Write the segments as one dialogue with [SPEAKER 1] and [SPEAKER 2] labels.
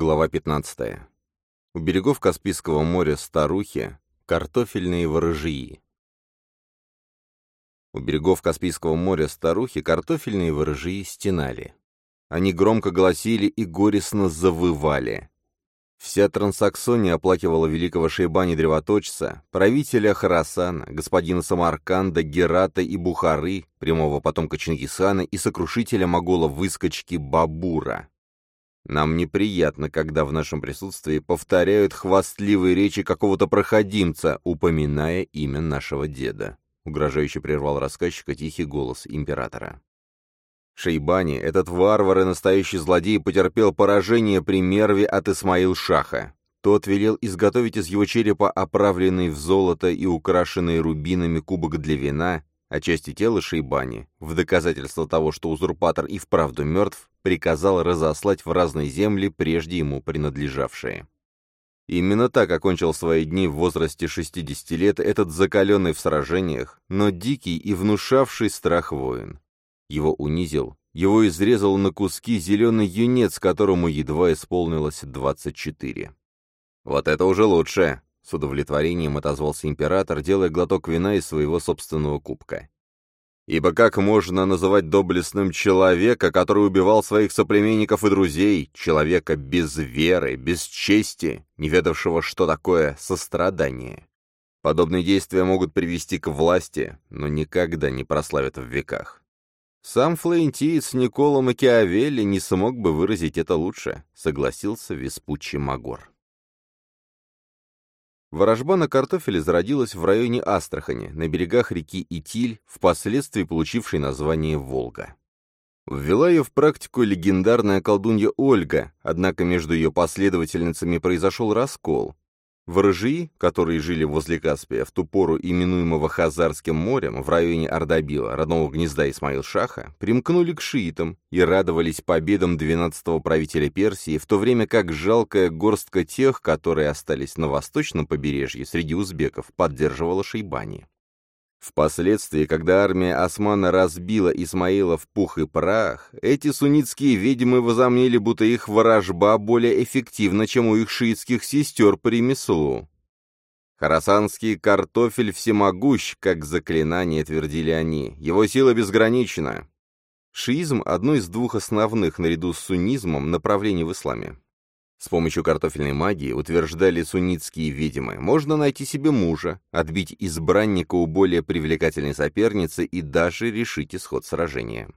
[SPEAKER 1] Глава 15. У берегов Каспийского моря старухи, картофельные ворожьи. У берегов Каспийского моря старухи картофельные ворожьи стенали. Они громко голосили и горестно завывали. Вся Трансаксония оплакивала великого Шейбани-древоточца, правителя Харасана, господина Самарканда, Герата и Бухары, прямого потомка Чингисхана и сокрушителя могола-выскочки Бабура. Нам неприятно, когда в нашем присутствии повторяют хвастливые речи какого-то проходимца, упоминая имя нашего деда. Угрожающе прервал рассказчика тихий голос императора. Шейбани, этот варвар и настоящий злодей, потерпел поражение при мерве от Исмаил-Шаха. Тот велел изготовить из его черепа оправленный в золото и украшенный рубинами кубок для вина, а части тела Шейбани, в доказательство того, что узурпатор и вправду мертв, приказал разослать в разные земли, прежде ему принадлежавшие. Именно так окончил свои дни в возрасте 60 лет этот закаленный в сражениях, но дикий и внушавший страх воин. Его унизил, его изрезал на куски зеленый юнец, которому едва исполнилось 24. «Вот это уже лучше!» С удовлетворением отозвался император, делая глоток вина из своего собственного кубка. Ибо как можно называть доблестным человека, который убивал своих соплеменников и друзей, человека без веры, без чести, не ведавшего, что такое сострадание? Подобные действия могут привести к власти, но никогда не прославят в веках. Сам флорентиец Никола Макиавелли не смог бы выразить это лучше, согласился Веспуччи Магор. Ворожба на картофеле зародилась в районе Астрахани, на берегах реки Итиль, впоследствии получившей название Волга. Ввела ее в практику легендарная колдунья Ольга, однако между ее последовательницами произошел раскол. Ворожии, которые жили возле Каспия, в ту пору именуемого Хазарским морем, в районе Ардабила, родного гнезда Исмаил-Шаха, примкнули к шиитам и радовались победам 12-го правителя Персии, в то время как жалкая горстка тех, которые остались на восточном побережье среди узбеков, поддерживала Шейбани. Впоследствии, когда армия Османа разбила Исмаила в пух и прах, эти суннитские ведьмы возомнили, будто их ворожба более эффективна, чем у их шиитских сестер по ремеслу. Харасанский картофель всемогущ, как заклинание твердили они, его сила безгранична. Шиизм – одно из двух основных, наряду с суннизмом, направлений в исламе. С помощью картофельной магии, утверждали суннитские ведьмы, можно найти себе мужа, отбить избранника у более привлекательной соперницы и даже решить исход сражения.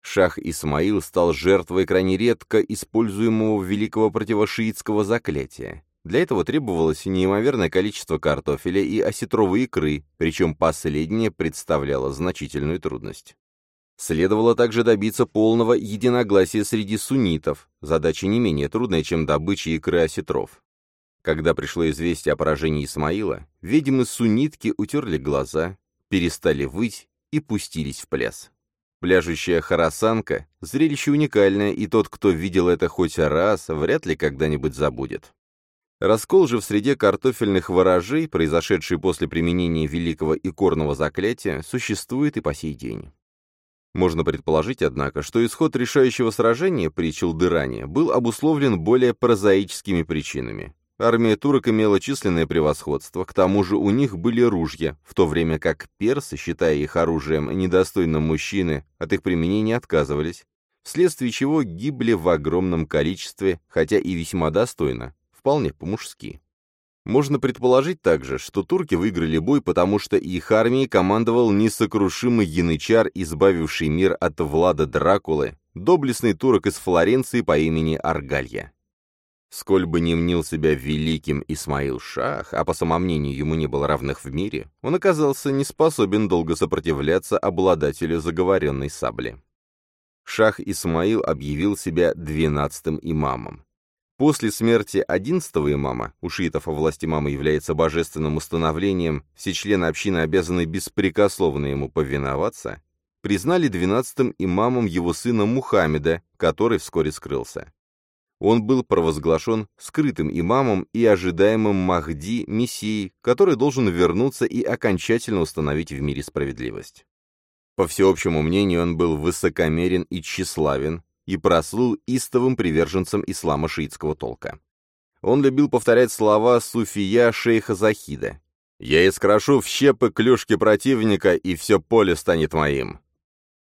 [SPEAKER 1] Шах Исмаил стал жертвой крайне редко используемого великого противошиитского заклятия. Для этого требовалось неимоверное количество картофеля и осетровой икры, причем последнее представляло значительную трудность. Следовало также добиться полного единогласия среди суннитов, задача не менее трудная, чем добыча икры осетров. Когда пришло известие о поражении Исмаила, ведьмы-суннитки утерли глаза, перестали выть и пустились в пляс. Пляжущая харасанка — зрелище уникальное, и тот, кто видел это хоть раз, вряд ли когда-нибудь забудет. Раскол же в среде картофельных ворожей, произошедший после применения великого икорного заклятия, существует и по сей день. Можно предположить, однако, что исход решающего сражения при Челдыране был обусловлен более прозаическими причинами. Армия турок имела численное превосходство, к тому же у них были ружья, в то время как персы, считая их оружием недостойным мужчины, от их применения отказывались, вследствие чего гибли в огромном количестве, хотя и весьма достойно, вполне по-мужски. Можно предположить также, что турки выиграли бой, потому что их армией командовал несокрушимый янычар, избавивший мир от Влада Дракулы, доблестный турок из Флоренции по имени Аргалья. Сколь бы ни мнил себя великим Исмаил Шах, а по самомнению ему не было равных в мире, он оказался не способен долго сопротивляться обладателю заговоренной сабли. Шах Исмаил объявил себя двенадцатым имамом. После смерти одиннадцатого имама, у шиитов о власти мамы является божественным установлением, все члены общины обязаны беспрекословно ему повиноваться, признали двенадцатым имамом его сына Мухаммеда, который вскоре скрылся. Он был провозглашен скрытым имамом и ожидаемым Махди, мессией, который должен вернуться и окончательно установить в мире справедливость. По всеобщему мнению, он был высокомерен и тщеславен, и прослыл истовым приверженцем ислама шиитского толка. Он любил повторять слова суфия шейха Захида. «Я искрошу в щепы клюшки противника, и все поле станет моим».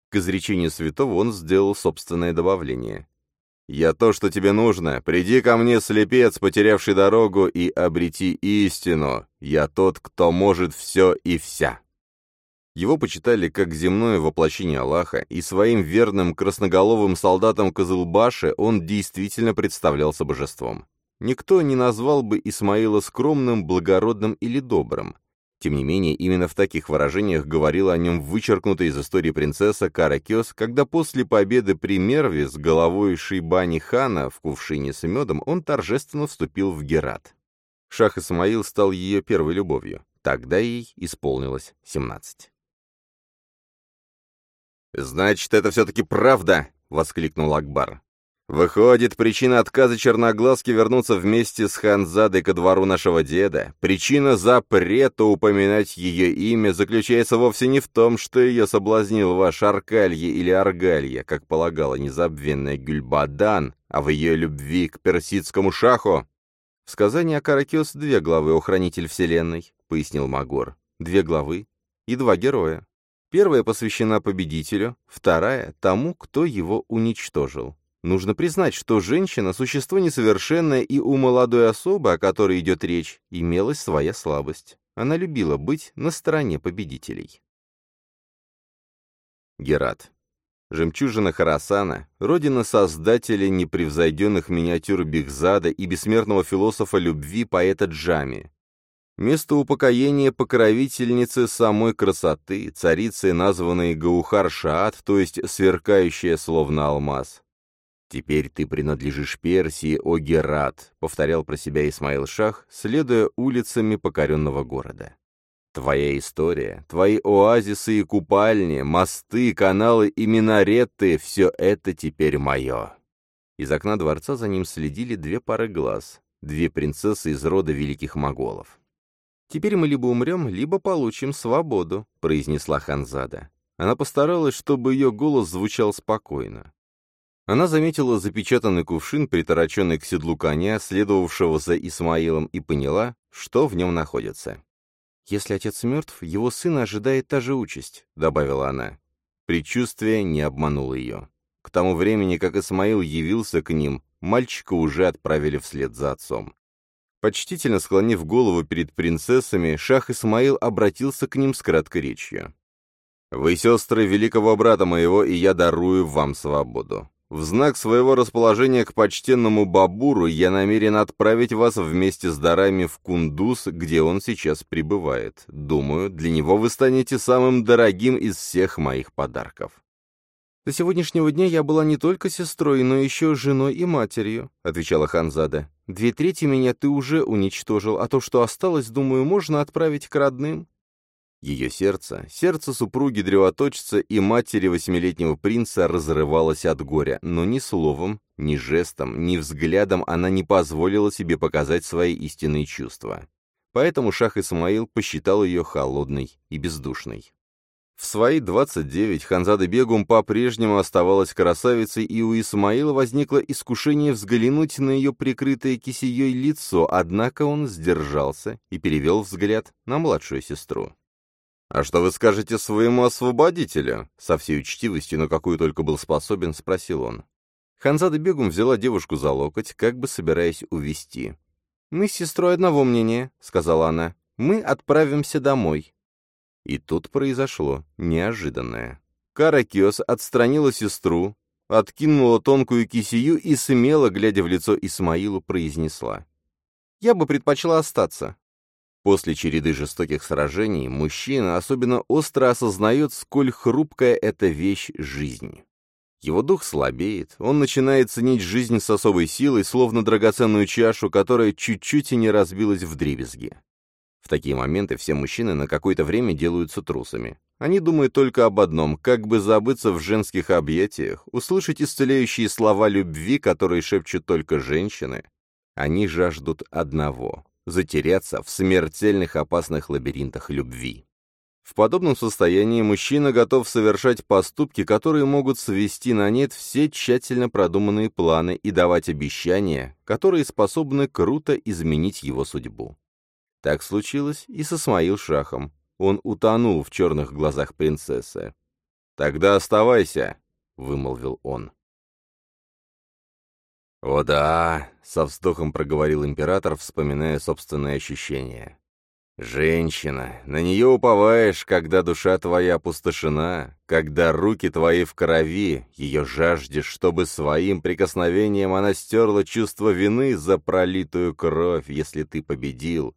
[SPEAKER 1] К изречению святого он сделал собственное добавление. «Я то, что тебе нужно. Приди ко мне, слепец, потерявший дорогу, и обрети истину. Я тот, кто может все и вся». Его почитали как земное воплощение Аллаха, и своим верным красноголовым солдатам Козылбаши он действительно представлялся божеством. Никто не назвал бы Исмаила скромным, благородным или добрым. Тем не менее, именно в таких выражениях говорила о нем вычеркнутая из истории принцесса Каракес, когда после победы при Мерве с головой Шейбани хана в кувшине с медом он торжественно вступил в Герат. Шах Исмаил стал ее первой любовью. Тогда ей исполнилось 17. «Значит, это все-таки правда!» — воскликнул Акбар. Выходит, причина отказа Черноглазки вернуться вместе с Ханзадой ко двору нашего деда, причина запрета упоминать ее имя заключается вовсе не в том, что ее соблазнил ваш Аркалье или Аргалья, как полагала незабвенная Гюльбадан, а в ее любви к персидскому шаху. В сказании о Каракиос две главы о хранитель вселенной, пояснил Магор. Две главы и два героя. Первая посвящена победителю, вторая — тому, кто его уничтожил. Нужно признать, что женщина – существо несовершенное, и у молодой особы, о которой идет речь, имелась своя слабость. Она любила быть на стороне победителей. Герат. Жемчужина Харасана, родина создателя непревзойденных миниатюр Бигзада и бессмертного философа любви поэта Джами. Место упокоения покровительницы самой красоты, царицы, названной Гаухар Шаат, то есть сверкающая словно алмаз. «Теперь ты принадлежишь Персии, о Герат», — повторял про себя Исмаил Шах, следуя улицами покоренного города. «Твоя история, твои оазисы и купальни, мосты, каналы и минареты — все это теперь мое». Из окна дворца за ним следили две пары глаз, две принцессы из рода великих моголов. «Теперь мы либо умрем, либо получим свободу», — произнесла Ханзада. Она постаралась, чтобы ее голос звучал спокойно. Она заметила запечатанный кувшин, притороченный к седлу коня, следовавшего за Исмаилом, и поняла, что в нем находится. «Если отец мертв, его сына ожидает та же участь», — добавила она. Предчувствие не обмануло ее. К тому времени, как Исмаил явился к ним, мальчика уже отправили вслед за отцом. Почтительно склонив голову перед принцессами, шах Исмаил обратился к ним с краткой речью. «Вы сестры великого брата моего, и я дарую вам свободу. В знак своего расположения к почтенному Бабуру я намерен отправить вас вместе с дарами в Кундус, где он сейчас пребывает. Думаю, для него вы станете самым дорогим из всех моих подарков. «До сегодняшнего дня я была не только сестрой, но еще женой и матерью», — отвечала Ханзада. «Две трети меня ты уже уничтожил, а то, что осталось, думаю, можно отправить к родным. Ее сердце, сердце супруги древоточца и матери восьмилетнего принца разрывалось от горя, но ни словом, ни жестом, ни взглядом она не позволила себе показать свои истинные чувства. Поэтому Шах Исмаил посчитал ее холодной и бездушной. В свои 29 Ханзада Бегум по-прежнему оставалась красавицей, и у Исмаила возникло искушение взглянуть на ее прикрытое кисеей лицо, однако он сдержался и перевел взгляд на младшую сестру. «А что вы скажете своему освободителю?» Со всей учтивостью, на какую только был способен, спросил он. Ханзада Бегум взяла девушку за локоть, как бы собираясь увести. «Мы с сестрой одного мнения», — сказала она. «Мы отправимся домой». И тут произошло неожиданное. Каракиос отстранила сестру, откинула тонкую кисию и смело, глядя в лицо Исмаилу, произнесла. «Я бы предпочла остаться. После череды жестоких сражений мужчина особенно остро осознает, сколь хрупкая эта вещь жизни. Его дух слабеет, он начинает ценить жизнь с особой силой, словно драгоценную чашу, которая чуть-чуть и не разбилась в дребезги. Такие моменты все мужчины на какое-то время делаются трусами. Они думают только об одном, как бы забыться в женских объятиях, услышать исцеляющие слова любви, которые шепчут только женщины. Они жаждут одного затеряться в смертельных опасных лабиринтах любви. В подобном состоянии мужчина готов совершать поступки, которые могут свести на нет все тщательно продуманные планы и давать обещания, которые способны круто изменить его судьбу. Так случилось и с Исмаил Шахом. Он утонул в черных глазах принцессы. «Тогда оставайся», — вымолвил он. «О да», — со вздохом проговорил император, вспоминая собственные ощущения. «Женщина, на нее уповаешь, когда душа твоя опустошена, когда руки твои в крови, ее жаждешь, чтобы своим прикосновением она стерла чувство вины за пролитую кровь, если ты победил,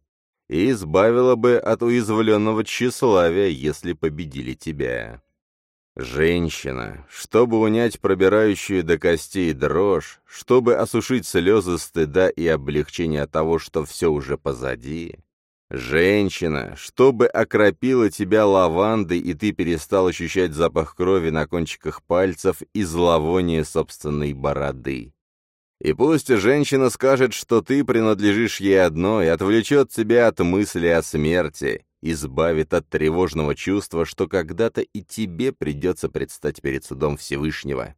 [SPEAKER 1] и избавила бы от уязвленного тщеславия, если победили тебя. Женщина, чтобы унять пробирающую до костей дрожь, чтобы осушить слезы стыда и облегчения того, что все уже позади. Женщина, чтобы окропила тебя лавандой, и ты перестал ощущать запах крови на кончиках пальцев и зловоние собственной бороды. И пусть женщина скажет, что ты принадлежишь ей одной, отвлечет тебя от мысли о смерти, избавит от тревожного чувства, что когда-то и тебе придется предстать перед судом Всевышнего.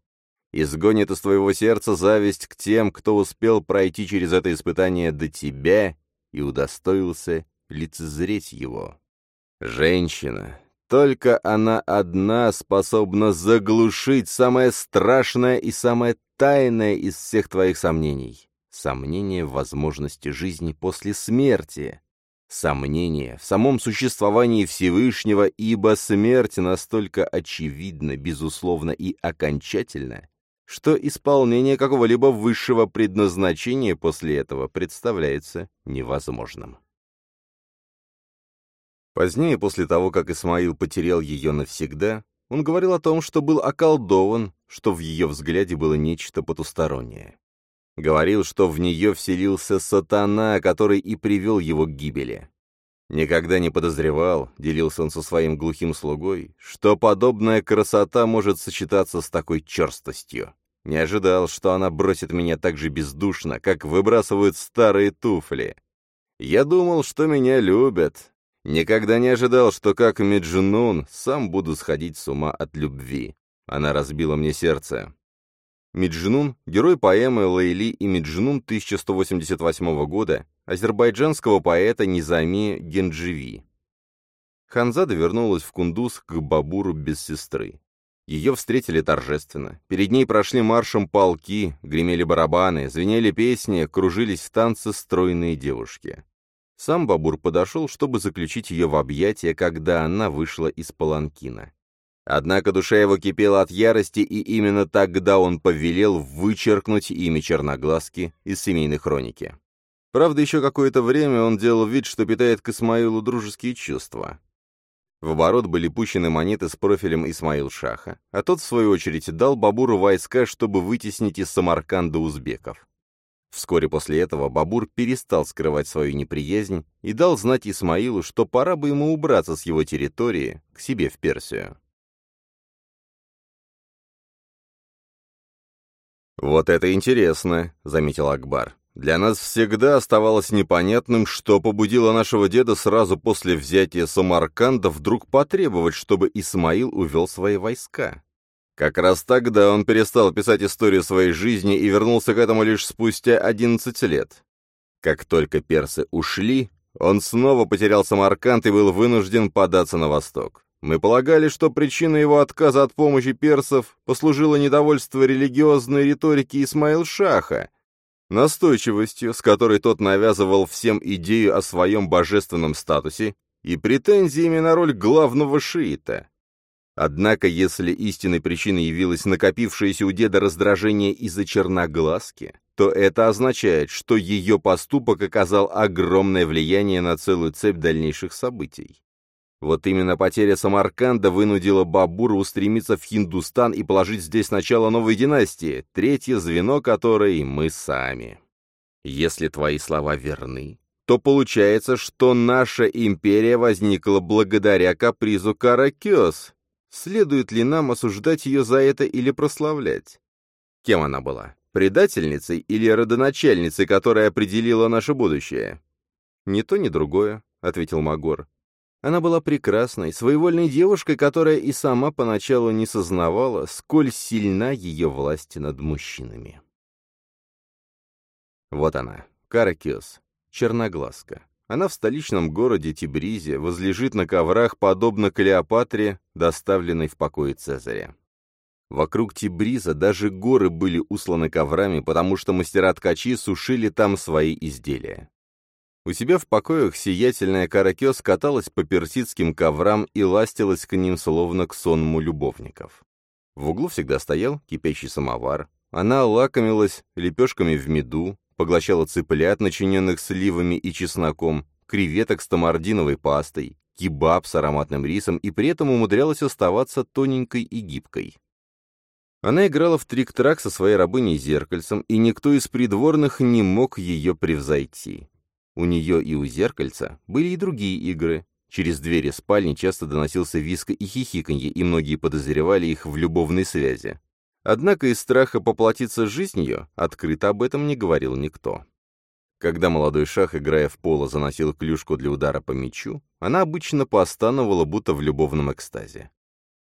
[SPEAKER 1] Изгонит из твоего сердца зависть к тем, кто успел пройти через это испытание до тебя и удостоился лицезреть его. Женщина, только она одна способна заглушить самое страшное и самое тайное из всех твоих сомнений. Сомнение в возможности жизни после смерти. Сомнение в самом существовании Всевышнего, ибо смерть настолько очевидна, безусловно и окончательна, что исполнение какого-либо высшего предназначения после этого представляется невозможным. Позднее, после того, как Исмаил потерял ее навсегда, он говорил о том, что был околдован, что в ее взгляде было нечто потустороннее. Говорил, что в нее вселился сатана, который и привел его к гибели. Никогда не подозревал, делился он со своим глухим слугой, что подобная красота может сочетаться с такой черстостью. Не ожидал, что она бросит меня так же бездушно, как выбрасывают старые туфли. Я думал, что меня любят. Никогда не ожидал, что как Меджунун сам буду сходить с ума от любви. Она разбила мне сердце. Меджнун – герой поэмы Лейли и Меджнун 1188 года азербайджанского поэта Низами Гендживи. Ханзада вернулась в Кундуз к Бабуру без сестры. Ее встретили торжественно. Перед ней прошли маршем полки, гремели барабаны, звенели песни, кружились в танце стройные девушки. Сам Бабур подошел, чтобы заключить ее в объятия, когда она вышла из паланкина. Однако душа его кипела от ярости, и именно тогда он повелел вычеркнуть имя Черноглазки из семейной хроники. Правда, еще какое-то время он делал вид, что питает к Исмаилу дружеские чувства. В оборот были пущены монеты с профилем Исмаил Шаха, а тот, в свою очередь, дал Бабуру войска, чтобы вытеснить из Самарканда узбеков. Вскоре после этого Бабур перестал скрывать свою неприязнь и дал знать Исмаилу, что пора бы ему убраться с его территории к себе в Персию. «Вот это интересно», — заметил Акбар. «Для нас всегда оставалось непонятным, что побудило нашего деда сразу после взятия Самарканда вдруг потребовать, чтобы Исмаил увел свои войска. Как раз тогда он перестал писать историю своей жизни и вернулся к этому лишь спустя 11 лет. Как только персы ушли, он снова потерял Самарканд и был вынужден податься на восток. Мы полагали, что причиной его отказа от помощи персов послужило недовольство религиозной риторики Исмаил-Шаха, настойчивостью, с которой тот навязывал всем идею о своем божественном статусе, и претензиями на роль главного шиита. Однако, если истинной причиной явилось накопившееся у деда раздражение из-за черноглазки, то это означает, что ее поступок оказал огромное влияние на целую цепь дальнейших событий. Вот именно потеря Самарканда вынудила Бабура устремиться в Хиндустан и положить здесь начало новой династии, третье звено которой мы сами. Если твои слова верны, то получается, что наша империя возникла благодаря капризу Каракёс. Следует ли нам осуждать ее за это или прославлять? Кем она была? Предательницей или родоначальницей, которая определила наше будущее? «Ни то, ни другое», — ответил Магор. Она была прекрасной, своевольной девушкой, которая и сама поначалу не сознавала, сколь сильна ее власть над мужчинами. Вот она, Каракиос, черноглазка. Она в столичном городе Тибризе возлежит на коврах, подобно Клеопатре, доставленной в покое Цезаря. Вокруг Тибриза даже горы были усланы коврами, потому что мастера-ткачи сушили там свои изделия. У себя в покоях сиятельная Каракес каталась по персидским коврам и ластилась к ним словно к сонму любовников. В углу всегда стоял кипящий самовар. Она лакомилась лепешками в меду, поглощала цыплят, начиненных сливами и чесноком, креветок с тамардиновой пастой, кебаб с ароматным рисом и при этом умудрялась оставаться тоненькой и гибкой. Она играла в трик-трак со своей рабыней-зеркальцем, и никто из придворных не мог ее превзойти. У нее и у зеркальца были и другие игры. Через двери спальни часто доносился виск и хихиканье, и многие подозревали их в любовной связи. Однако из страха поплатиться жизнью открыто об этом не говорил никто. Когда молодой шах, играя в поло, заносил клюшку для удара по мячу, она обычно постановала, будто в любовном экстазе.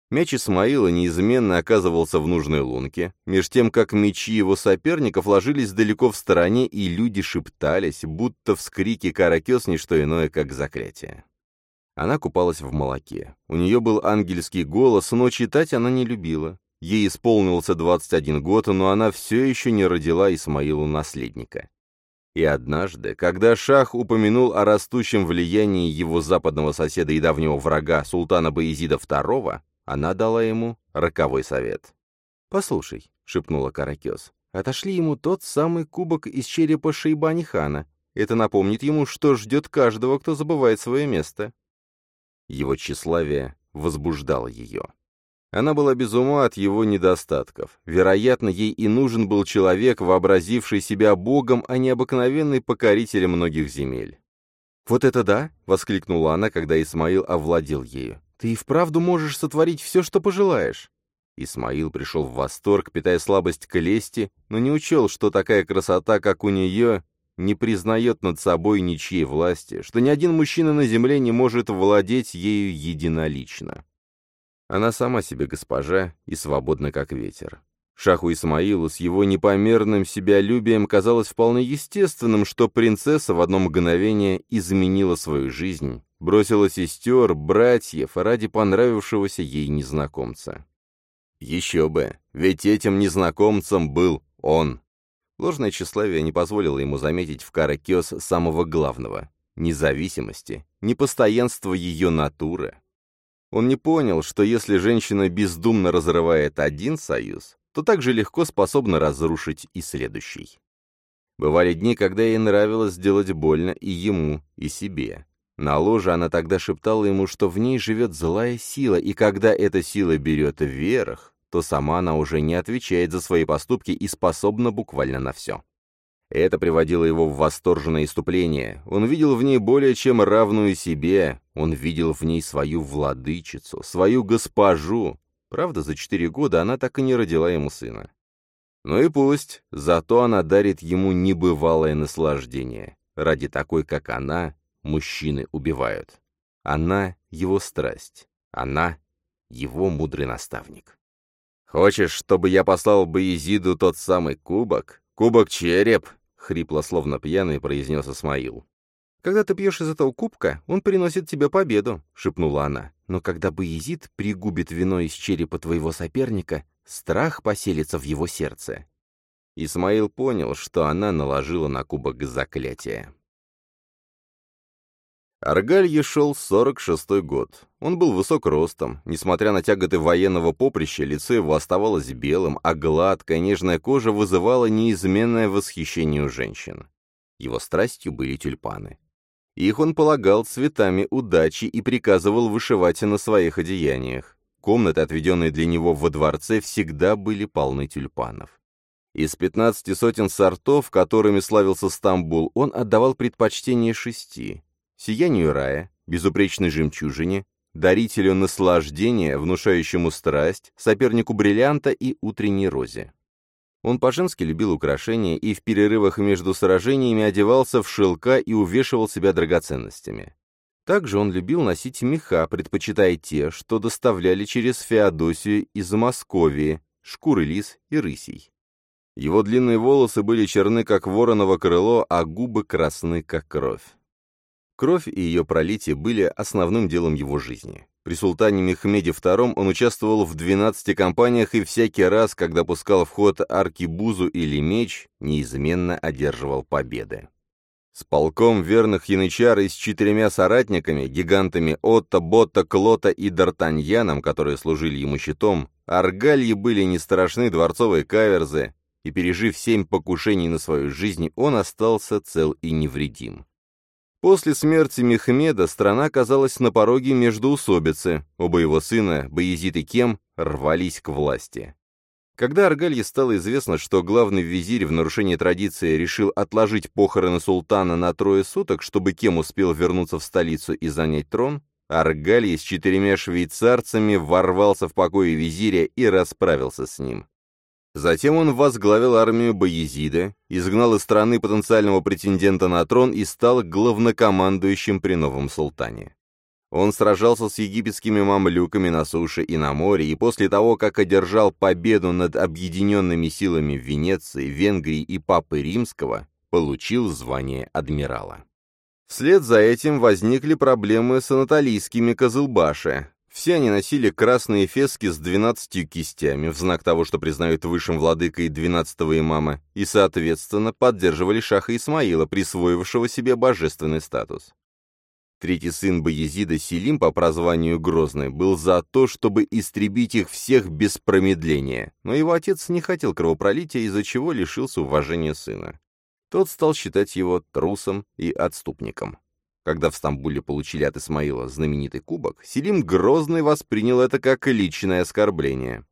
[SPEAKER 1] Мяч Исмаила неизменно оказывался в нужной лунке, меж тем, как мечи его соперников ложились далеко в стороне, и люди шептались, будто вскрики каракес не что иное, как заклятие. Она купалась в молоке. У нее был ангельский голос, но читать она не любила. Ей исполнился 21 год, но она все еще не родила Исмаилу наследника. И однажды, когда Шах упомянул о растущем влиянии его западного соседа и давнего врага, султана Баезида II, она дала ему роковой совет. «Послушай», — шепнула Каракес, — «отошли ему тот самый кубок из черепа Шейбани хана. Это напомнит ему, что ждет каждого, кто забывает свое место». Его тщеславие возбуждало ее. Она была без ума от его недостатков. Вероятно, ей и нужен был человек, вообразивший себя богом, а не обыкновенный покоритель многих земель. «Вот это да!» — воскликнула она, когда Исмаил овладел ею. «Ты и вправду можешь сотворить все, что пожелаешь!» Исмаил пришел в восторг, питая слабость к лести, но не учел, что такая красота, как у нее, не признает над собой ничьей власти, что ни один мужчина на земле не может владеть ею единолично. Она сама себе госпожа и свободна, как ветер. Шаху Исмаилу с его непомерным себялюбием казалось вполне естественным, что принцесса в одно мгновение изменила свою жизнь, бросила сестер, братьев ради понравившегося ей незнакомца. Еще бы, ведь этим незнакомцем был он. Ложное тщеславие не позволило ему заметить в Каракес самого главного — независимости, непостоянства ее натуры. Он не понял, что если женщина бездумно разрывает один союз, то также легко способна разрушить и следующий. Бывали дни, когда ей нравилось сделать больно и ему, и себе. На ложе она тогда шептала ему, что в ней живет злая сила, и когда эта сила берет вверх, то сама она уже не отвечает за свои поступки и способна буквально на все. Это приводило его в восторженное иступление. Он видел в ней более чем равную себе, он видел в ней свою владычицу, свою госпожу. Правда, за четыре года она так и не родила ему сына. Ну и пусть, зато она дарит ему небывалое наслаждение. Ради такой, как она, мужчины убивают. Она — его страсть, она — его мудрый наставник. «Хочешь, чтобы я послал Боязиду тот самый кубок?» «Кубок череп!» — хрипло, словно пьяный, произнес Исмаил. «Когда ты пьешь из этого кубка, он приносит тебе победу», — шепнула она. «Но когда Боязид пригубит вино из черепа твоего соперника, страх поселится в его сердце». Исмаил понял, что она наложила на кубок заклятие. Аргалье шел 46-й год. Он был высок ростом. Несмотря на тяготы военного поприща, лицо его оставалось белым, а гладкая, нежная кожа вызывала неизменное восхищение у женщин. Его страстью были тюльпаны. Их он полагал цветами удачи и приказывал вышивать на своих одеяниях. Комнаты, отведенные для него во дворце, всегда были полны тюльпанов. Из пятнадцати сотен сортов, которыми славился Стамбул, он отдавал предпочтение шести сиянию рая, безупречной жемчужине, дарителю наслаждения, внушающему страсть, сопернику бриллианта и утренней розе. Он по-женски любил украшения и в перерывах между сражениями одевался в шелка и увешивал себя драгоценностями. Также он любил носить меха, предпочитая те, что доставляли через Феодосию из Московии, шкуры лис и рысей. Его длинные волосы были черны, как вороново крыло, а губы красны, как кровь. Кровь и ее пролитие были основным делом его жизни. При султане Мехмеде II он участвовал в 12 кампаниях и всякий раз, когда пускал в ход аркибузу или меч, неизменно одерживал победы. С полком верных янычар и с четырьмя соратниками, гигантами Отто, Ботта, Клота и Д'Артаньяном, которые служили ему щитом, аргальи были не страшны дворцовые каверзы, и, пережив семь покушений на свою жизнь, он остался цел и невредим. После смерти Мехмеда страна оказалась на пороге междоусобицы, оба его сына, Баязид и Кем, рвались к власти. Когда Аргалье стало известно, что главный визирь в нарушении традиции решил отложить похороны султана на трое суток, чтобы Кем успел вернуться в столицу и занять трон, Аргалье с четырьмя швейцарцами ворвался в покои визиря и расправился с ним. Затем он возглавил армию Баязида, изгнал из страны потенциального претендента на трон и стал главнокомандующим при новом султане. Он сражался с египетскими мамлюками на суше и на море, и после того, как одержал победу над объединенными силами Венеции, Венгрии и Папы Римского, получил звание адмирала. Вслед за этим возникли проблемы с анатолийскими Козылбаши. Все они носили красные фески с двенадцатью кистями, в знак того, что признают высшим владыкой двенадцатого имама, и, соответственно, поддерживали шаха Исмаила, присвоившего себе божественный статус. Третий сын Баязида, Селим по прозванию Грозный, был за то, чтобы истребить их всех без промедления, но его отец не хотел кровопролития, из-за чего лишился уважения сына. Тот стал считать его трусом и отступником. Когда в Стамбуле получили от Исмаила знаменитый кубок, Селим Грозный воспринял это как личное оскорбление.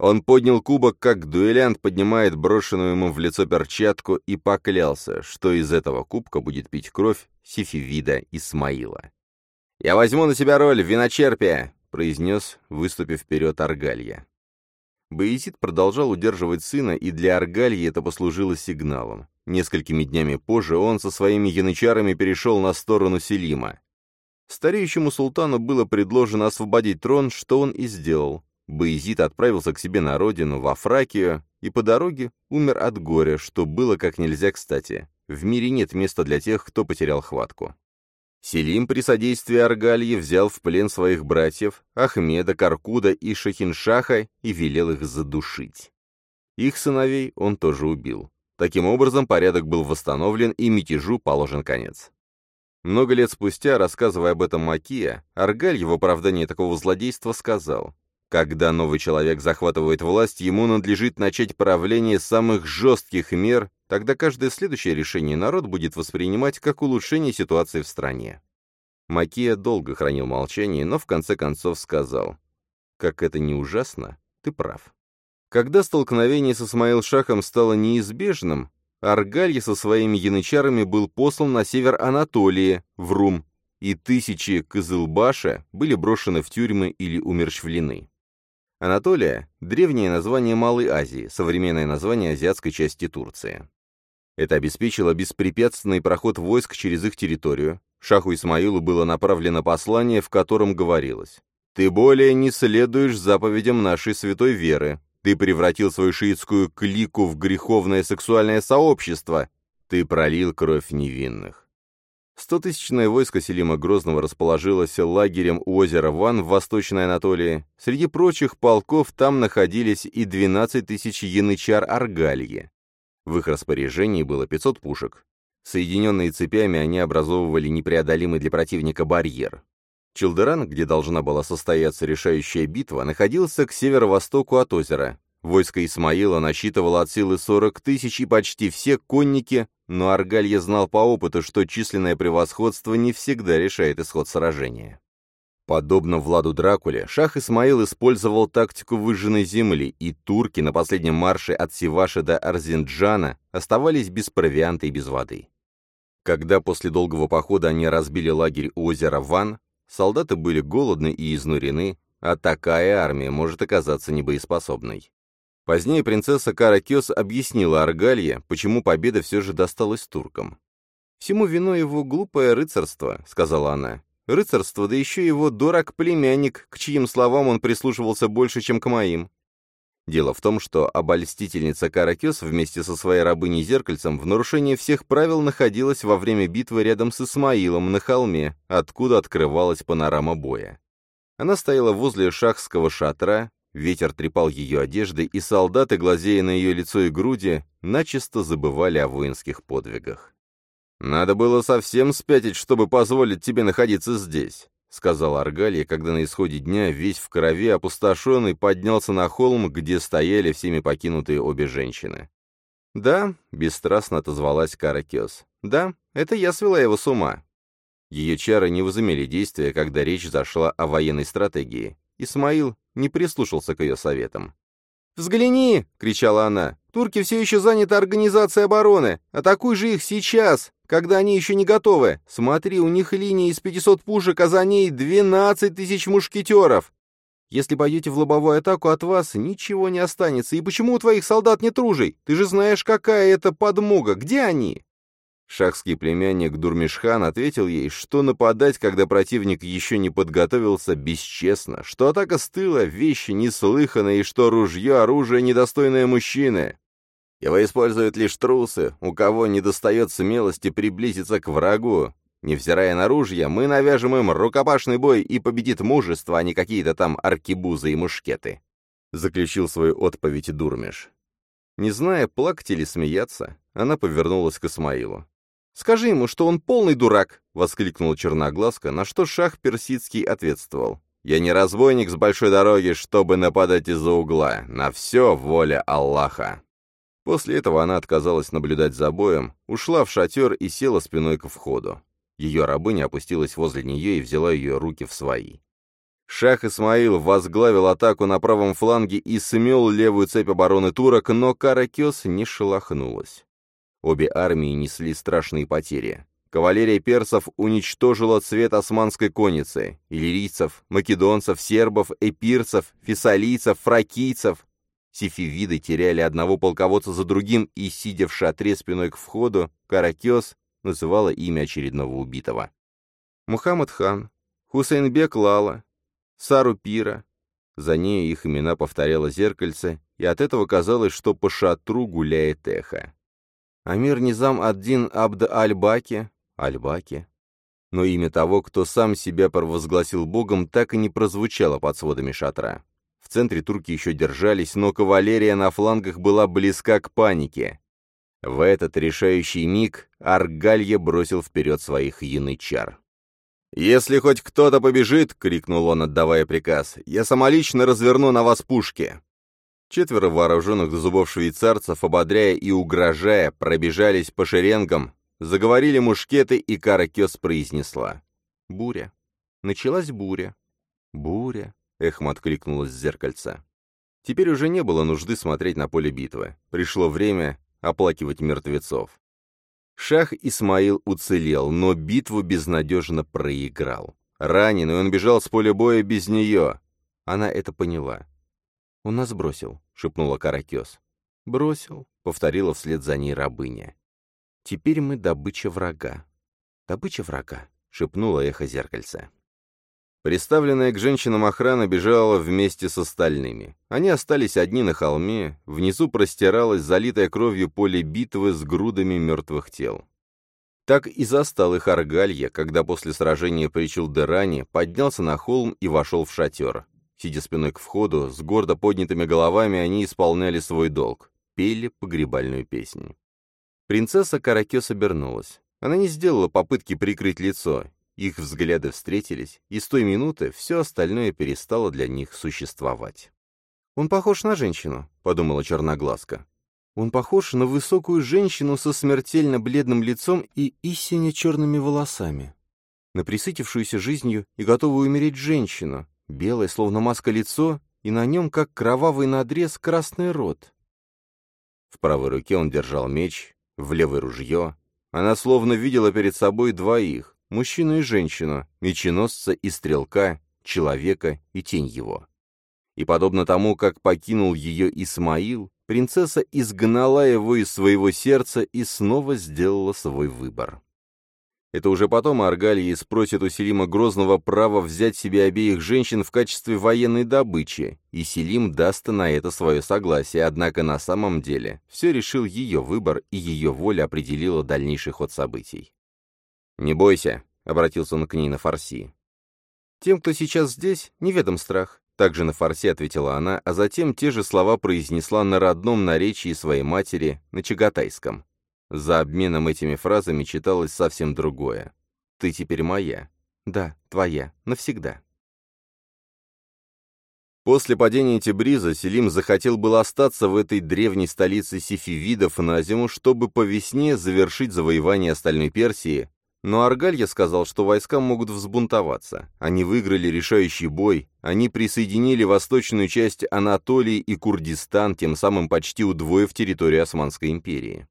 [SPEAKER 1] Он поднял кубок, как дуэлянт поднимает брошенную ему в лицо перчатку, и поклялся, что из этого кубка будет пить кровь Сифивида Исмаила. «Я возьму на себя роль виночерпия», — произнес, выступив вперед Аргалья. Боязид продолжал удерживать сына, и для Аргальи это послужило сигналом. Несколькими днями позже он со своими янычарами перешел на сторону Селима. Стареющему султану было предложено освободить трон, что он и сделал. Боязид отправился к себе на родину, во Фракию, и по дороге умер от горя, что было как нельзя кстати. В мире нет места для тех, кто потерял хватку. Селим при содействии Аргальи взял в плен своих братьев, Ахмеда, Каркуда и Шахиншаха, и велел их задушить. Их сыновей он тоже убил. Таким образом, порядок был восстановлен, и мятежу положен конец. Много лет спустя, рассказывая об этом Макия, Аргаль в оправдании такого злодейства сказал, когда новый человек захватывает власть, ему надлежит начать правление самых жестких мер, тогда каждое следующее решение народ будет воспринимать как улучшение ситуации в стране. Макия долго хранил молчание, но в конце концов сказал, «Как это не ужасно, ты прав». Когда столкновение с Исмаил-Шахом стало неизбежным, Аргалья со своими янычарами был послан на север Анатолии, в Рум, и тысячи Кызылбаша были брошены в тюрьмы или умерщвлены. Анатолия – древнее название Малой Азии, современное название азиатской части Турции. Это обеспечило беспрепятственный проход войск через их территорию. Шаху Исмаилу было направлено послание, в котором говорилось «Ты более не следуешь заповедям нашей святой веры. Ты превратил свою шиитскую клику в греховное сексуальное сообщество. Ты пролил кровь невинных. Стотысячное войско Селима Грозного расположилось лагерем у озера Ван в Восточной Анатолии. Среди прочих полков там находились и 12 тысяч янычар Аргальи. В их распоряжении было 500 пушек. Соединенные цепями они образовывали непреодолимый для противника барьер. Чилдеран, где должна была состояться решающая битва, находился к северо-востоку от озера. Войско Исмаила насчитывало от силы 40 тысяч и почти все конники но Аргалья знал по опыту, что численное превосходство не всегда решает исход сражения. Подобно Владу Дракуле, Шах Исмаил использовал тактику выжженной земли, и турки на последнем марше от Сиваши до Арзинджана оставались без провианта и без воды. Когда после долгого похода они разбили лагерь у озера Ван, солдаты были голодны и изнурены, а такая армия может оказаться небоеспособной. Позднее принцесса Каракес объяснила Аргалье, почему победа все же досталась туркам. «Всему виной его глупое рыцарство», — сказала она. Рыцарство, да еще его дурак-племянник, к чьим словам он прислушивался больше, чем к моим. Дело в том, что обольстительница Каракес вместе со своей рабыней-зеркальцем в нарушении всех правил находилась во время битвы рядом с Исмаилом на холме, откуда открывалась панорама боя. Она стояла возле шахского шатра, ветер трепал ее одежды, и солдаты, глазея на ее лицо и груди, начисто забывали о воинских подвигах. «Надо было совсем спятить, чтобы позволить тебе находиться здесь. — сказал Аргалья, когда на исходе дня, весь в крови, опустошенный, поднялся на холм, где стояли всеми покинутые обе женщины. «Да», — бесстрастно отозвалась Каракес. «Да, это я свела его с ума». Ее чары не возымели действия, когда речь зашла о военной стратегии. Исмаил не прислушался к ее советам. «Взгляни!» — кричала она. «Турки все еще заняты организацией обороны. Атакуй же их сейчас! когда они еще не готовы. Смотри, у них линия из 500 пушек, а за ней 12 тысяч мушкетеров. Если пойдете в лобовую атаку, от вас ничего не останется. И почему у твоих солдат нет ружей? Ты же знаешь, какая это подмога. Где они?» Шахский племянник Дурмишхан ответил ей, что нападать, когда противник еще не подготовился, бесчестно, что атака с тыла — вещь неслыханная, и что ружье — оружие, недостойное мужчины. Его используют лишь трусы, у кого не достает смелости приблизиться к врагу. Невзирая на ружья, мы навяжем им рукопашный бой, и победит мужество, а не какие-то там аркебузы и мушкеты», — заключил свою отповедь Дурмиш. Не зная, плакать или смеяться, она повернулась к Исмаилу. «Скажи ему, что он полный дурак!» — воскликнула черноглазка, на что шах персидский ответствовал. «Я не разбойник с большой дороги, чтобы нападать из-за угла. На все воля Аллаха!» После этого она отказалась наблюдать за боем, ушла в шатер и села спиной к входу. Ее рабыня опустилась возле нее и взяла ее руки в свои. Шах Исмаил возглавил атаку на правом фланге и смел левую цепь обороны турок, но Каракес не шелохнулась. Обе армии несли страшные потери. Кавалерия персов уничтожила цвет османской конницы, иллирийцев, македонцев, сербов, эпирцев, фессалийцев, фракийцев, Сифивиды теряли одного полководца за другим, и, сидя в шатре спиной к входу, Каракес называла имя очередного убитого. Мухаммад хан, Хусейнбек Лала, Сару Пира. За ней их имена повторяло зеркальце, и от этого казалось, что по шатру гуляет эхо. Амир Низам Аддин Абд Аль-Баки, Аль-Баки. Но имя того, кто сам себя провозгласил богом, так и не прозвучало под сводами шатра. В центре турки еще держались, но кавалерия на флангах была близка к панике. В этот решающий миг Аргалья бросил вперед своих янычар. «Если хоть кто-то побежит!» — крикнул он, отдавая приказ. «Я самолично разверну на вас пушки!» Четверо вооруженных до зубов швейцарцев, ободряя и угрожая, пробежались по шеренгам, заговорили мушкеты, и Каракес произнесла. «Буря. Началась буря. Буря. — эхом откликнулось зеркальце. Теперь уже не было нужды смотреть на поле битвы. Пришло время оплакивать мертвецов. Шах Исмаил уцелел, но битву безнадежно проиграл. Раненый, он бежал с поля боя без нее. Она это поняла. «Он нас бросил», — шепнула Каракес. «Бросил», — повторила вслед за ней рабыня. «Теперь мы добыча врага». «Добыча врага», — шепнула эхо зеркальца. Приставленная к женщинам охрана бежала вместе с остальными. Они остались одни на холме, внизу простиралось залитое кровью поле битвы с грудами мертвых тел. Так и застал их Аргалья, когда после сражения при Чулдеране поднялся на холм и вошел в шатер. Сидя спиной к входу, с гордо поднятыми головами они исполняли свой долг, пели погребальную песню. Принцесса Каракес обернулась. Она не сделала попытки прикрыть лицо, их взгляды встретились, и с той минуты все остальное перестало для них существовать. «Он похож на женщину», — подумала черноглазка. «Он похож на высокую женщину со смертельно бледным лицом и истинно черными волосами. На присытившуюся жизнью и готовую умереть женщину, белое, словно маска лицо, и на нем, как кровавый надрез, красный рот». В правой руке он держал меч, в левой ружье. Она словно видела перед собой двоих, мужчину и женщину, меченосца и стрелка, человека и тень его. И подобно тому, как покинул ее Исмаил, принцесса изгнала его из своего сердца и снова сделала свой выбор. Это уже потом Аргалии спросит у Селима Грозного право взять себе обеих женщин в качестве военной добычи, и Селим даст на это свое согласие, однако на самом деле все решил ее выбор, и ее воля определила дальнейший ход событий. «Не бойся», — обратился он к ней на фарси. «Тем, кто сейчас здесь, неведом страх», — также на фарси ответила она, а затем те же слова произнесла на родном наречии своей матери, на чагатайском. За обменом этими фразами читалось совсем другое. «Ты теперь моя». «Да, твоя. Навсегда». После падения Тибриза Селим захотел было остаться в этой древней столице сифивидов на зиму, чтобы по весне завершить завоевание остальной Персии, но Аргалья сказал, что войска могут взбунтоваться. Они выиграли решающий бой, они присоединили восточную часть Анатолии и Курдистан, тем самым почти удвоив территорию Османской империи.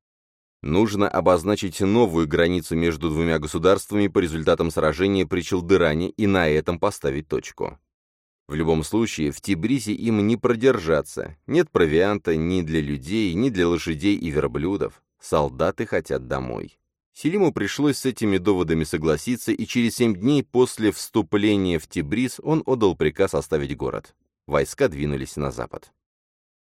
[SPEAKER 1] Нужно обозначить новую границу между двумя государствами по результатам сражения при Челдыране и на этом поставить точку. В любом случае, в Тибризе им не продержаться. Нет провианта ни для людей, ни для лошадей и верблюдов. Солдаты хотят домой. Селиму пришлось с этими доводами согласиться, и через семь дней после вступления в Тибриз он отдал приказ оставить город. Войска двинулись на запад.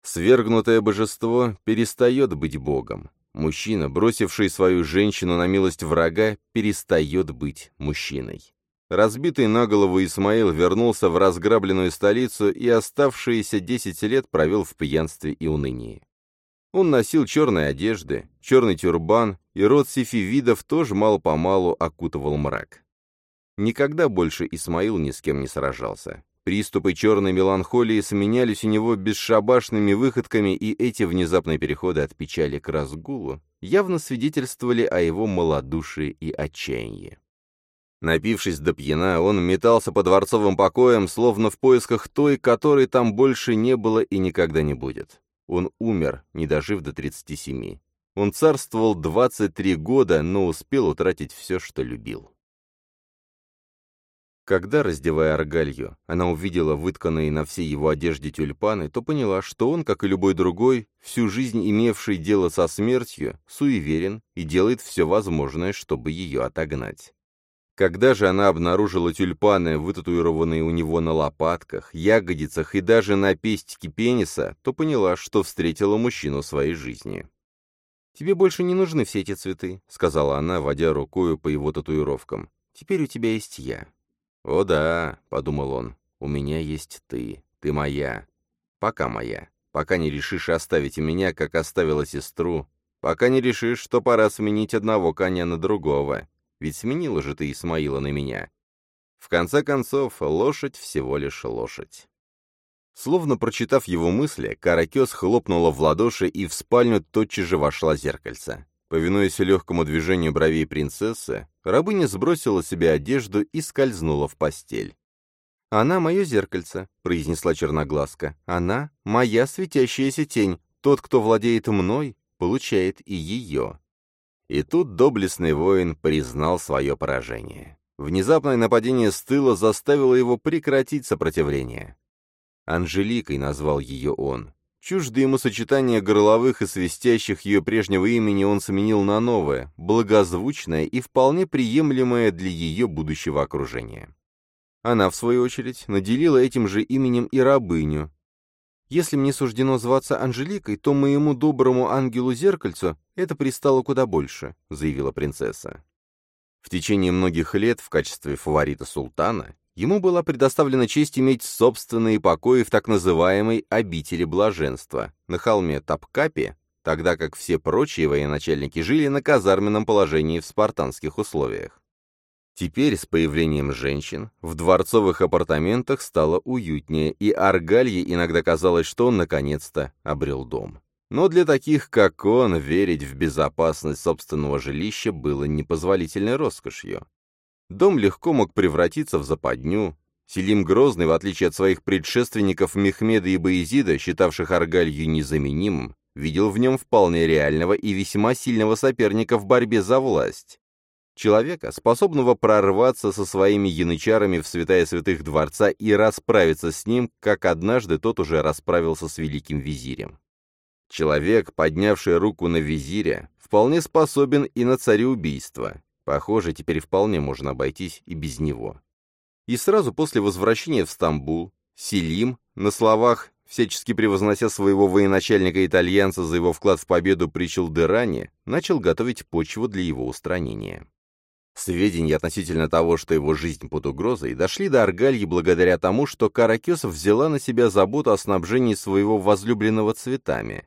[SPEAKER 1] Свергнутое божество перестает быть богом. Мужчина, бросивший свою женщину на милость врага, перестает быть мужчиной. Разбитый на голову Исмаил вернулся в разграбленную столицу и оставшиеся десять лет провел в пьянстве и унынии. Он носил черные одежды, черный тюрбан, и род сифивидов тоже мало-помалу окутывал мрак. Никогда больше Исмаил ни с кем не сражался. Приступы черной меланхолии сменялись у него бесшабашными выходками, и эти внезапные переходы от печали к разгулу явно свидетельствовали о его малодушии и отчаянии. Напившись до пьяна, он метался по дворцовым покоям, словно в поисках той, которой там больше не было и никогда не будет. Он умер, не дожив до 37. Он царствовал 23 года, но успел утратить все, что любил. Когда, раздевая Аргалью, она увидела вытканные на всей его одежде тюльпаны, то поняла, что он, как и любой другой, всю жизнь имевший дело со смертью, суеверен и делает все возможное, чтобы ее отогнать. Когда же она обнаружила тюльпаны, вытатуированные у него на лопатках, ягодицах и даже на пестике пениса, то поняла, что встретила мужчину своей жизни. «Тебе больше не нужны все эти цветы», — сказала она, водя рукою по его татуировкам. «Теперь у тебя есть я». «О да», — подумал он, — «у меня есть ты, ты моя. Пока моя. Пока не решишь оставить меня, как оставила сестру. Пока не решишь, что пора сменить одного коня на другого. Ведь сменила же ты Исмаила на меня. В конце концов, лошадь всего лишь лошадь». Словно прочитав его мысли, Каракес хлопнула в ладоши, и в спальню тотчас же вошла зеркальце. Повинуясь легкому движению бровей принцессы, рабыня сбросила себе одежду и скользнула в постель. «Она мое зеркальце», — произнесла черноглазка. «Она — моя светящаяся тень. Тот, кто владеет мной, получает и ее». И тут доблестный воин признал свое поражение. Внезапное нападение с тыла заставило его прекратить сопротивление. Анжеликой назвал ее он. Чужды ему сочетание горловых и свистящих ее прежнего имени он сменил на новое, благозвучное и вполне приемлемое для ее будущего окружения. Она, в свою очередь, наделила этим же именем и рабыню. «Если мне суждено зваться Анжеликой, то моему доброму ангелу-зеркальцу это пристало куда больше», — заявила принцесса. В течение многих лет в качестве фаворита султана ему была предоставлена честь иметь собственные покои в так называемой «обители блаженства» на холме Тапкапи, тогда как все прочие военачальники жили на казарменном положении в спартанских условиях. Теперь, с появлением женщин, в дворцовых апартаментах стало уютнее, и Аргалье иногда казалось, что он наконец-то обрел дом. Но для таких, как он, верить в безопасность собственного жилища было непозволительной роскошью. Дом легко мог превратиться в западню. Селим Грозный, в отличие от своих предшественников Мехмеда и Баезида, считавших Аргалью незаменимым, видел в нем вполне реального и весьма сильного соперника в борьбе за власть. Человека, способного прорваться со своими янычарами в святая святых дворца и расправиться с ним, как однажды тот уже расправился с великим визирем. Человек, поднявший руку на визиря, вполне способен и на цареубийство, Похоже, теперь вполне можно обойтись и без него. И сразу после возвращения в Стамбул Селим, на словах, всячески превознося своего военачальника-итальянца за его вклад в победу при Челдеране, начал готовить почву для его устранения. Сведения относительно того, что его жизнь под угрозой, дошли до Аргальи благодаря тому, что Каракесов взяла на себя заботу о снабжении своего возлюбленного цветами.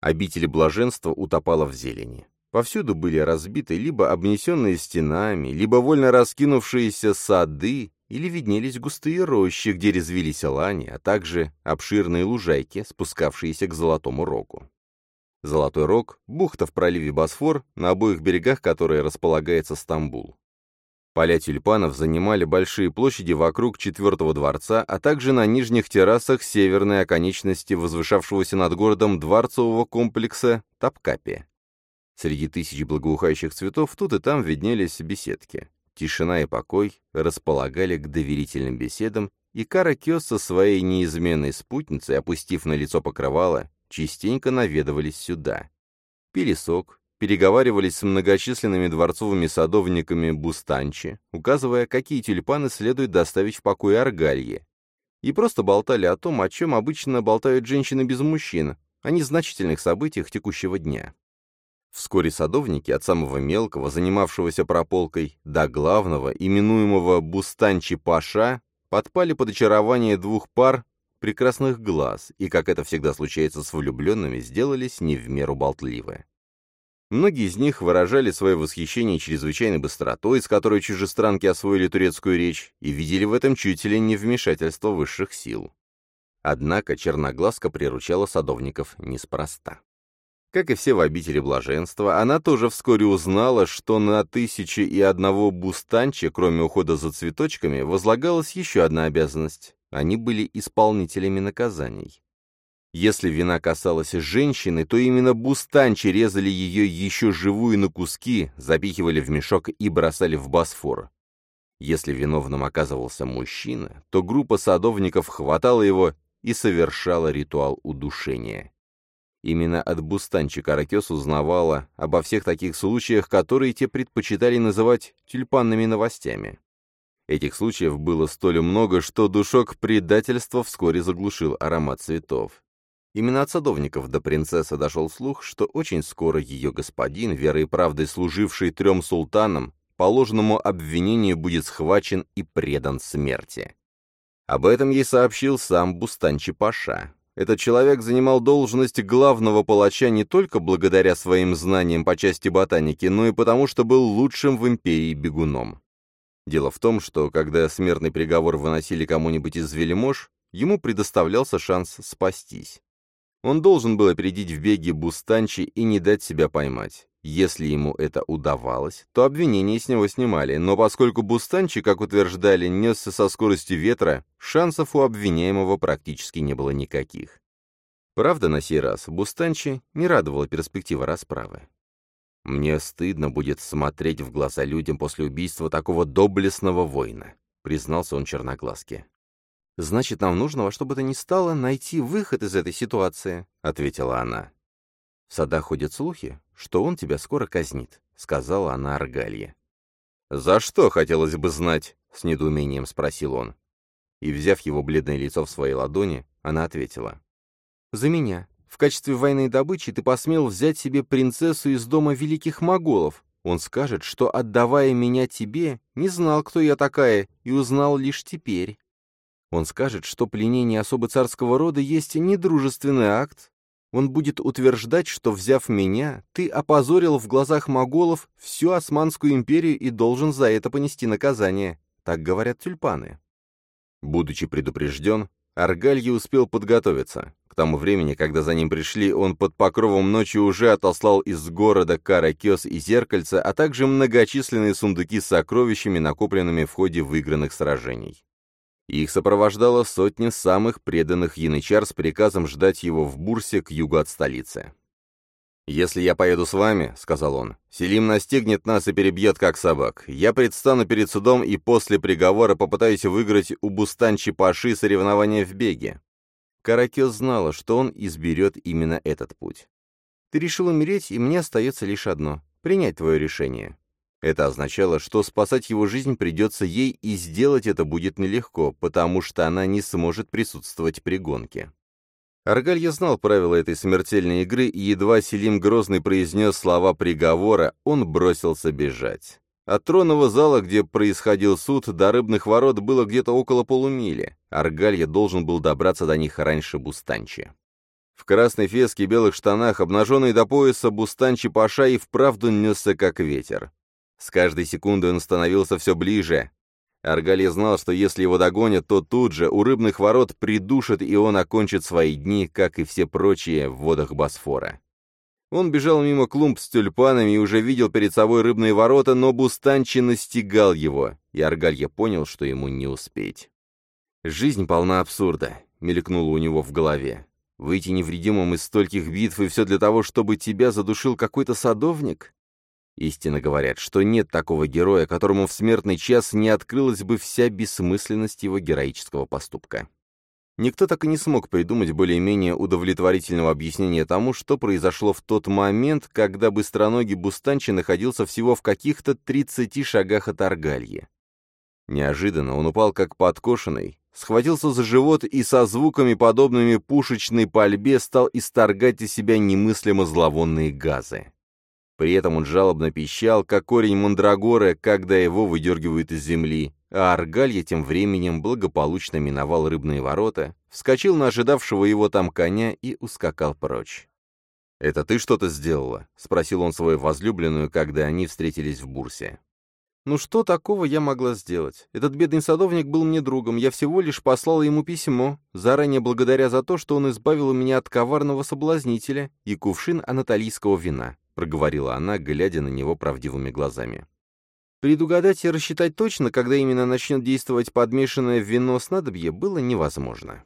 [SPEAKER 1] Обитель блаженства утопала в зелени. Повсюду были разбиты либо обнесенные стенами, либо вольно раскинувшиеся сады, или виднелись густые рощи, где резвились лани, а также обширные лужайки, спускавшиеся к Золотому Рогу. Золотой Рог — бухта в проливе Босфор, на обоих берегах которой располагается Стамбул. Поля тюльпанов занимали большие площади вокруг Четвертого дворца, а также на нижних террасах северной оконечности возвышавшегося над городом дворцового комплекса Тапкапи. Среди тысяч благоухающих цветов тут и там виднелись беседки. Тишина и покой располагали к доверительным беседам, и Кара Кёс со своей неизменной спутницей, опустив на лицо покрывало, частенько наведывались сюда. Пили сок, переговаривались с многочисленными дворцовыми садовниками Бустанчи, указывая, какие тюльпаны следует доставить в покой Аргалье, и просто болтали о том, о чем обычно болтают женщины без мужчин, о незначительных событиях текущего дня. Вскоре садовники, от самого мелкого, занимавшегося прополкой, до главного, именуемого Бустанчи-Паша, подпали под очарование двух пар прекрасных глаз, и, как это всегда случается с влюбленными, сделались не в меру болтливы. Многие из них выражали свое восхищение чрезвычайной быстротой, с которой чужестранки освоили турецкую речь, и видели в этом чуть ли не вмешательство высших сил. Однако черноглазка приручала садовников неспроста. Как и все в обители блаженства, она тоже вскоре узнала, что на тысячи и одного бустанче, кроме ухода за цветочками, возлагалась еще одна обязанность. Они были исполнителями наказаний. Если вина касалась женщины, то именно бустанчи резали ее еще живую на куски, запихивали в мешок и бросали в Босфор. Если виновным оказывался мужчина, то группа садовников хватала его и совершала ритуал удушения. Именно от Бустанчика Каракес узнавала обо всех таких случаях, которые те предпочитали называть тюльпанными новостями. Этих случаев было столь много, что душок предательства вскоре заглушил аромат цветов. Именно от садовников до принцессы дошел слух, что очень скоро ее господин, верой и правдой служивший трем султанам, по ложному обвинению будет схвачен и предан смерти. Об этом ей сообщил сам Бустанчи Паша, этот человек занимал должность главного палача не только благодаря своим знаниям по части ботаники, но и потому, что был лучшим в империи бегуном. Дело в том, что когда смертный приговор выносили кому-нибудь из вельмож, ему предоставлялся шанс спастись. Он должен был опередить в беге Бустанчи и не дать себя поймать. Если ему это удавалось, то обвинения с него снимали, но поскольку Бустанчи, как утверждали, несся со скоростью ветра, шансов у обвиняемого практически не было никаких. Правда, на сей раз Бустанчи не радовала перспектива расправы. «Мне стыдно будет смотреть в глаза людям после убийства такого доблестного воина», признался он черноглазке. «Значит, нам нужно во что бы то ни стало найти выход из этой ситуации», — ответила она. В садах ходят слухи, что он тебя скоро казнит», — сказала она Аргалье. «За что, хотелось бы знать?» — с недоумением спросил он. И, взяв его бледное лицо в свои ладони, она ответила. «За меня. В качестве военной добычи ты посмел взять себе принцессу из дома великих моголов. Он скажет, что, отдавая меня тебе, не знал, кто я такая, и узнал лишь теперь. Он скажет, что пленение особо царского рода есть недружественный акт, он будет утверждать, что, взяв меня, ты опозорил в глазах моголов всю Османскую империю и должен за это понести наказание. Так говорят тюльпаны. Будучи предупрежден, Аргалье успел подготовиться. К тому времени, когда за ним пришли, он под покровом ночи уже отослал из города Каракес и Зеркальца, а также многочисленные сундуки с сокровищами, накопленными в ходе выигранных сражений. Их сопровождала сотня самых преданных янычар с приказом ждать его в Бурсе к югу от столицы. «Если я поеду с вами», — сказал он, — «Селим настигнет нас и перебьет, как собак. Я предстану перед судом и после приговора попытаюсь выиграть у Бустанчи Паши соревнования в беге». Каракес знала, что он изберет именно этот путь. «Ты решил умереть, и мне остается лишь одно — принять твое решение». Это означало, что спасать его жизнь придется ей, и сделать это будет нелегко, потому что она не сможет присутствовать при гонке. Аргалья знал правила этой смертельной игры, и едва Селим Грозный произнес слова приговора, он бросился бежать. От тронного зала, где происходил суд, до рыбных ворот было где-то около полумили. Аргалья должен был добраться до них раньше Бустанчи. В красной феске и белых штанах, обнаженный до пояса, Бустанчи Паша и вправду несся как ветер. С каждой секундой он становился все ближе. Аргалья знал, что если его догонят, то тут же у рыбных ворот придушат, и он окончит свои дни, как и все прочие в водах Босфора. Он бежал мимо клумб с тюльпанами и уже видел перед собой рыбные ворота, но Бустанчи настигал его, и Аргалья понял, что ему не успеть. «Жизнь полна абсурда», — мелькнуло у него в голове. «Выйти невредимым из стольких битв, и все для того, чтобы тебя задушил какой-то садовник? Истинно говорят, что нет такого героя, которому в смертный час не открылась бы вся бессмысленность его героического поступка. Никто так и не смог придумать более-менее удовлетворительного объяснения тому, что произошло в тот момент, когда быстроногий Бустанчи находился всего в каких-то 30 шагах от Аргальи. Неожиданно он упал как подкошенный, схватился за живот и со звуками, подобными пушечной пальбе, стал исторгать из себя немыслимо зловонные газы. При этом он жалобно пищал, как корень мандрагоры, когда его выдергивают из земли, а Аргалья тем временем благополучно миновал рыбные ворота, вскочил на ожидавшего его там коня и ускакал прочь. «Это ты что-то сделала?» — спросил он свою возлюбленную, когда они встретились в бурсе. «Ну что такого я могла сделать? Этот бедный садовник был мне другом, я всего лишь послала ему письмо, заранее благодаря за то, что он избавил меня от коварного соблазнителя и кувшин анатолийского вина. — проговорила она, глядя на него правдивыми глазами. Предугадать и рассчитать точно, когда именно начнет действовать подмешанное в вино снадобье, было невозможно.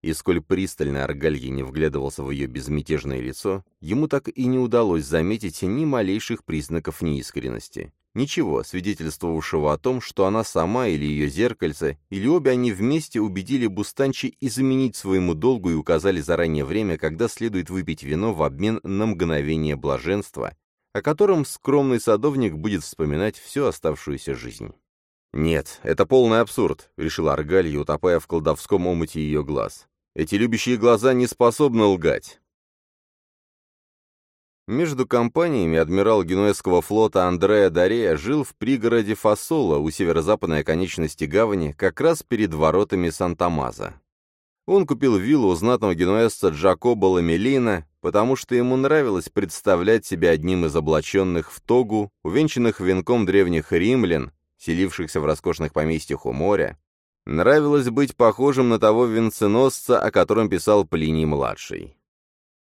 [SPEAKER 1] И сколь пристально Аргальи не вглядывался в ее безмятежное лицо, ему так и не удалось заметить ни малейших признаков неискренности. Ничего, свидетельствовавшего о том, что она сама или ее зеркальце, или обе они вместе убедили Бустанчи изменить своему долгу и указали заранее время, когда следует выпить вино в обмен на мгновение блаженства, о котором скромный садовник будет вспоминать всю оставшуюся жизнь. «Нет, это полный абсурд», — решила Аргалья, утопая в колдовском омуте ее глаз. «Эти любящие глаза не способны лгать. Между компаниями адмирал Генуэзского флота Андреа Дарея жил в пригороде Фасола у северо-западной оконечности гавани, как раз перед воротами Санта-Маза. Он купил виллу у знатного генуэзца Джакоба Ламелина, потому что ему нравилось представлять себя одним из облаченных в тогу, увенчанных венком древних римлян, селившихся в роскошных поместьях у моря. Нравилось быть похожим на того венценосца, о котором писал Плиний-младший.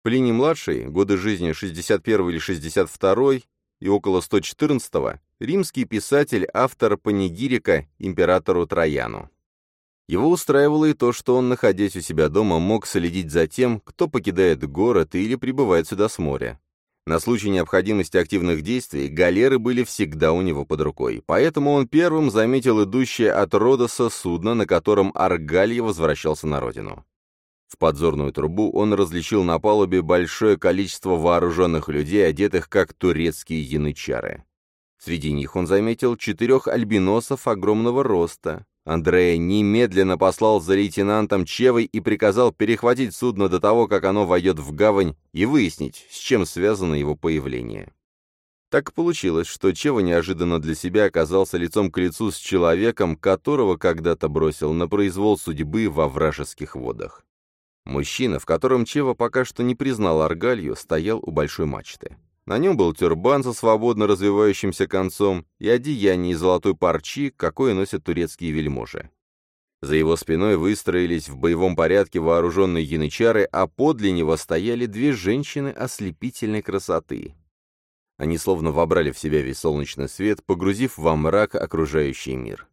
[SPEAKER 1] Плиний-младший, годы жизни 61 или 62 и около 114 римский писатель, автор панигирика императору Трояну. Его устраивало и то, что он, находясь у себя дома, мог следить за тем, кто покидает город или прибывает сюда с моря. На случай необходимости активных действий галеры были всегда у него под рукой, поэтому он первым заметил идущее от Родоса судно, на котором Аргалья возвращался на родину. В подзорную трубу он различил на палубе большое количество вооруженных людей, одетых как турецкие янычары. Среди них он заметил четырех альбиносов огромного роста. Андрея немедленно послал за лейтенантом Чевой и приказал перехватить судно до того, как оно войдет в гавань, и выяснить, с чем связано его появление. Так получилось, что Чева неожиданно для себя оказался лицом к лицу с человеком, которого когда-то бросил на произвол судьбы во вражеских водах. Мужчина, в котором Чева пока что не признал Аргалью, стоял у большой мачты. На нем был тюрбан со свободно развивающимся концом и одеяние из золотой парчи, какое носят турецкие вельможи. За его спиной выстроились в боевом порядке вооруженные янычары, а подле него стояли две женщины ослепительной красоты. Они словно вобрали в себя весь солнечный свет, погрузив во мрак окружающий мир.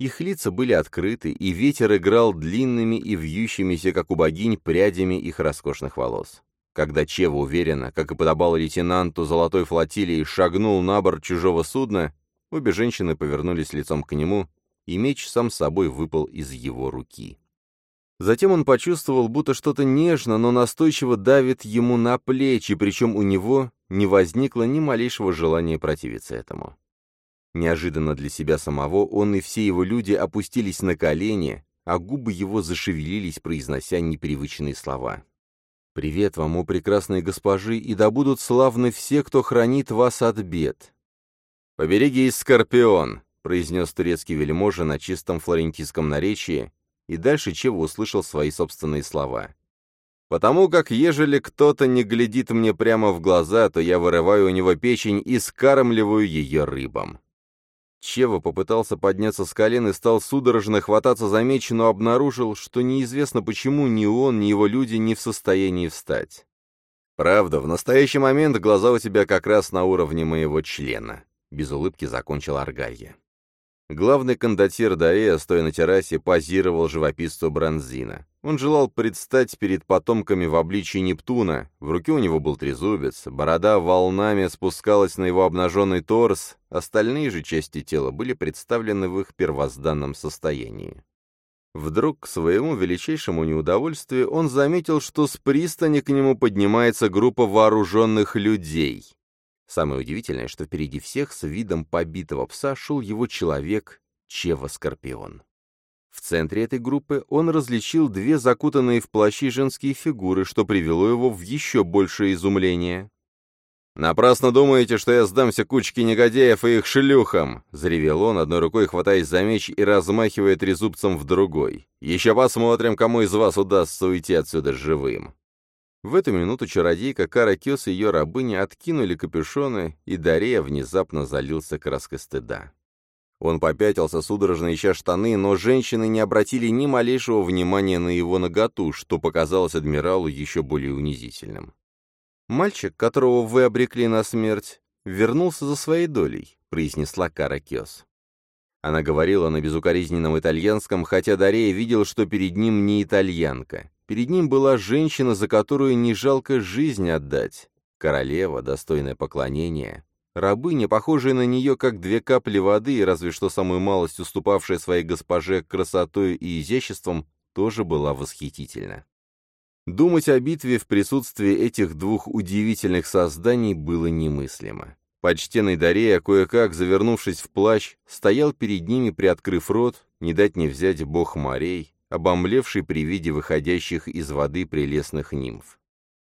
[SPEAKER 1] Их лица были открыты, и ветер играл длинными и вьющимися, как у богинь, прядями их роскошных волос. Когда Чева уверенно, как и подобало лейтенанту золотой флотилии, шагнул на борт чужого судна, обе женщины повернулись лицом к нему, и меч сам собой выпал из его руки. Затем он почувствовал, будто что-то нежно, но настойчиво давит ему на плечи, причем у него не возникло ни малейшего желания противиться этому. Неожиданно для себя самого он и все его люди опустились на колени, а губы его зашевелились, произнося непривычные слова. «Привет вам, о прекрасные госпожи, и да будут славны все, кто хранит вас от бед!» «Поберегись, Скорпион!» — произнес турецкий вельможа на чистом флорентийском наречии, и дальше Чева услышал свои собственные слова. «Потому как, ежели кто-то не глядит мне прямо в глаза, то я вырываю у него печень и скармливаю ее рыбам». Чева попытался подняться с колен и стал судорожно хвататься за меч, но обнаружил, что неизвестно почему ни он, ни его люди не в состоянии встать. «Правда, в настоящий момент глаза у тебя как раз на уровне моего члена», — без улыбки закончил Аргалья. Главный кондотьер Дарея, стоя на террасе, позировал живописцу Бронзина. Он желал предстать перед потомками в обличии Нептуна, в руке у него был трезубец, борода волнами спускалась на его обнаженный торс, остальные же части тела были представлены в их первозданном состоянии. Вдруг, к своему величайшему неудовольствию, он заметил, что с пристани к нему поднимается группа вооруженных людей. Самое удивительное, что впереди всех с видом побитого пса шел его человек Чева Скорпион. В центре этой группы он различил две закутанные в плащи женские фигуры, что привело его в еще большее изумление. «Напрасно думаете, что я сдамся кучке негодяев и их шлюхам!» — заревел он, одной рукой хватаясь за меч и размахивая трезубцем в другой. «Еще посмотрим, кому из вас удастся уйти отсюда живым!» В эту минуту чародейка Каракес и ее рабыни откинули капюшоны, и Дарея внезапно залился краской стыда. Он попятился, судорожно ища штаны, но женщины не обратили ни малейшего внимания на его наготу, что показалось адмиралу еще более унизительным. «Мальчик, которого вы обрекли на смерть, вернулся за своей долей», — произнесла Каракес. Она говорила на безукоризненном итальянском, хотя Дарея видел, что перед ним не итальянка. Перед ним была женщина, за которую не жалко жизнь отдать. Королева, достойное поклонения. Рабыня, похожая на нее, как две капли воды, разве что самую малость уступавшая своей госпоже красотой и изяществом, тоже была восхитительна. Думать о битве в присутствии этих двух удивительных созданий было немыслимо. Почтенный Дарея, кое-как завернувшись в плащ, стоял перед ними, приоткрыв рот, не дать не взять бог морей, обомлевший при виде выходящих из воды прелестных нимф.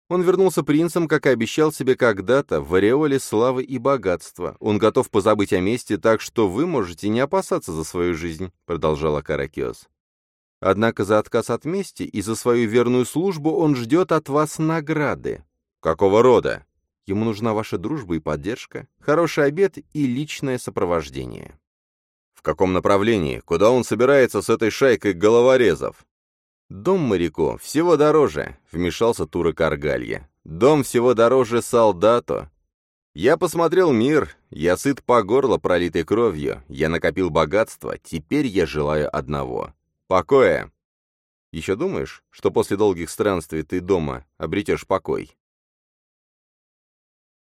[SPEAKER 1] Он вернулся принцем, как и обещал себе когда-то, в ореоле славы и богатства. Он готов позабыть о мести, так что вы можете не опасаться за свою жизнь», — продолжала Каракиос. «Однако за отказ от мести и за свою верную службу он ждет от вас награды». «Какого рода?» «Ему нужна ваша дружба и поддержка, хороший обед и личное сопровождение» каком направлении? Куда он собирается с этой шайкой головорезов?» «Дом моряку всего дороже», — вмешался турок Аргалья. «Дом всего дороже солдату. Я посмотрел мир, я сыт по горло пролитой кровью, я накопил богатство, теперь я желаю одного — покоя». «Еще думаешь, что после долгих странствий ты дома обретешь покой?»